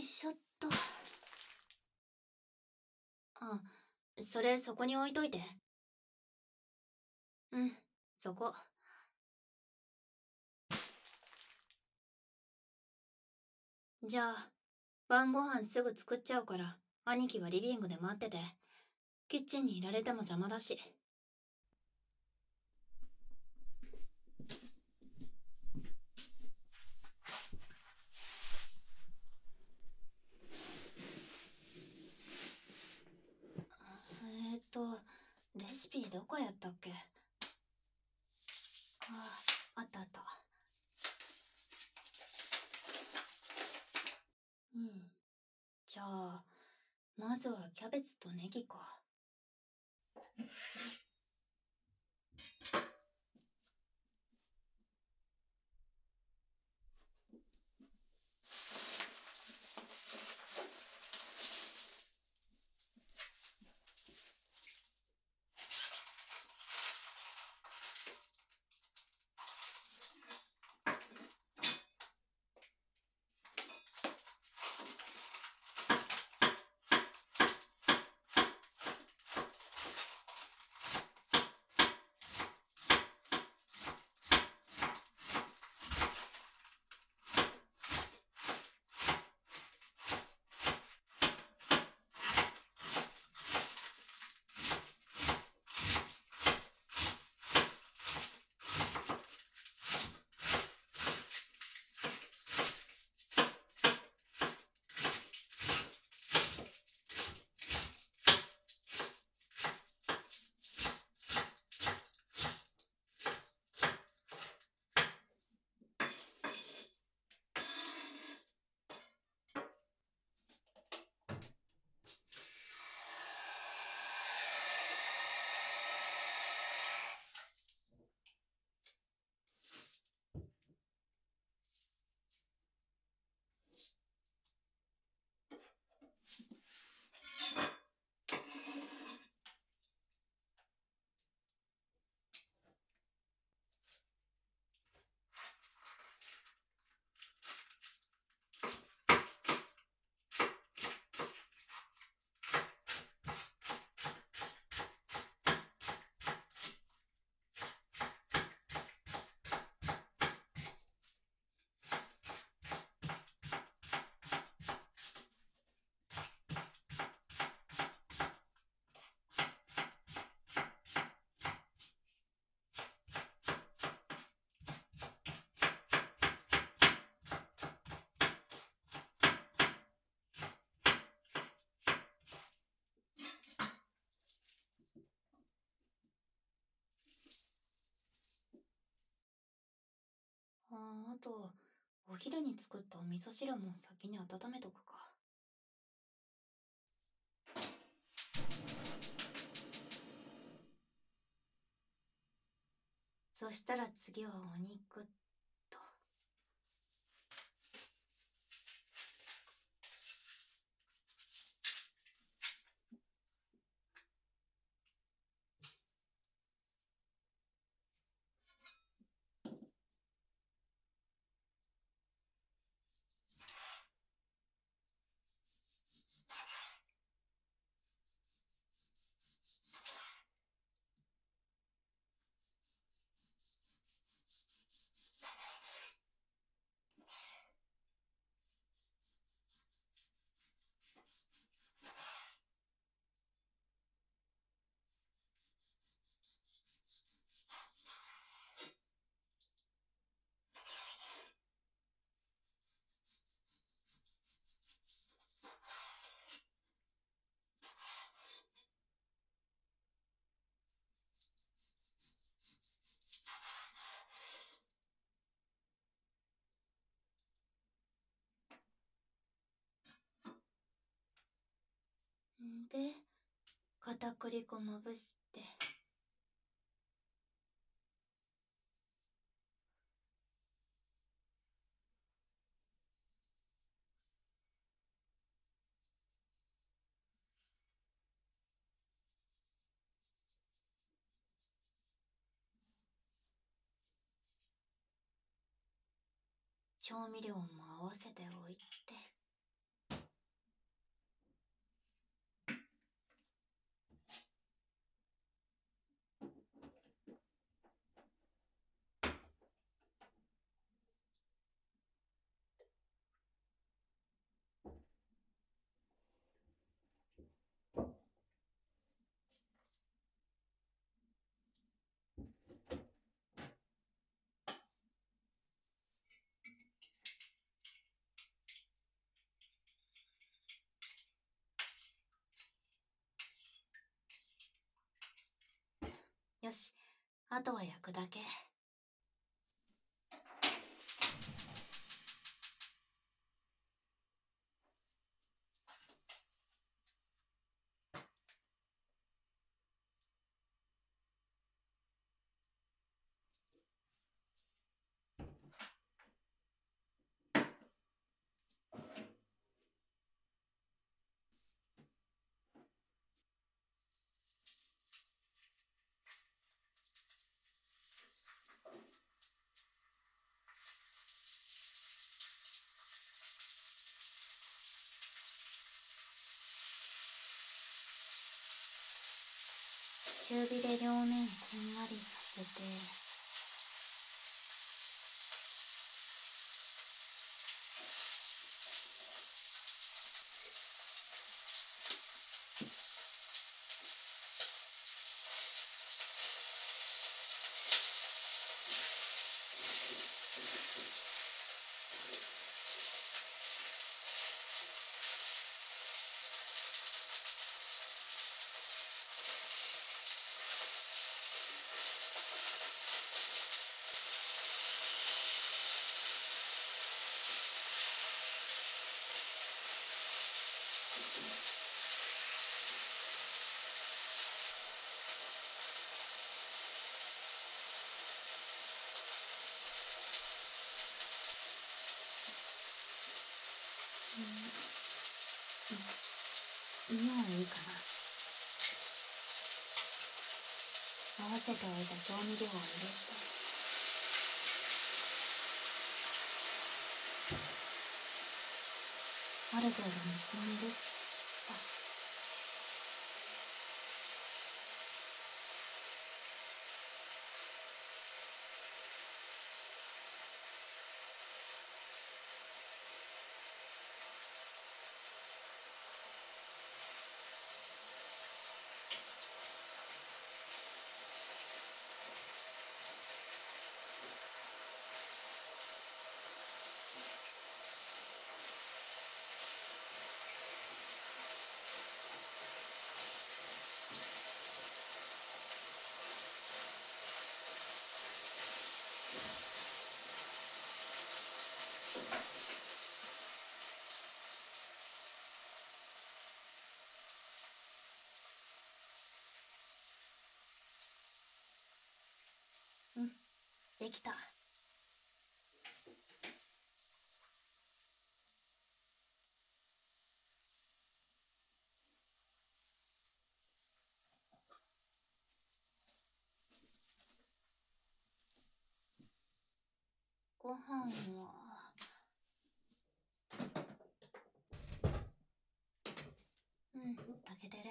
いしょっと。あそれそこに置いといて。うんそこ。じゃあ晩ご飯すぐ作っちゃうから兄貴はリビングで待ってて。キッチンにいられても邪魔だしえっとレシピどこやったっけ？ああったあった。うん。じゃあまずはキャベツとネギか。とお昼に作ったお味噌汁も先に温めとくか。そしたら次はお肉んで片栗粉まぶして。調味料も合わせておいて。しあとは焼くだけ。中火で両面こんがりさせて。うん。今はいいかな。合わせておいた調味料を入れて。ある程度煮込んでうん。できた。ご飯は。うん炊けてる。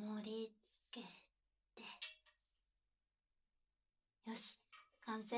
盛り付けて。よし完成。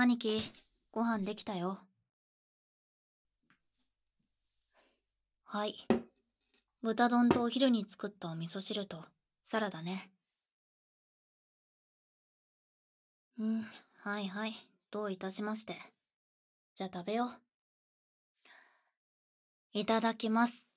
兄貴ご飯できたよ。はい。豚丼とお昼に作ったお味噌汁とサラダね。うんはいはい。どういたしまして。じゃあ食べよう。いただきます。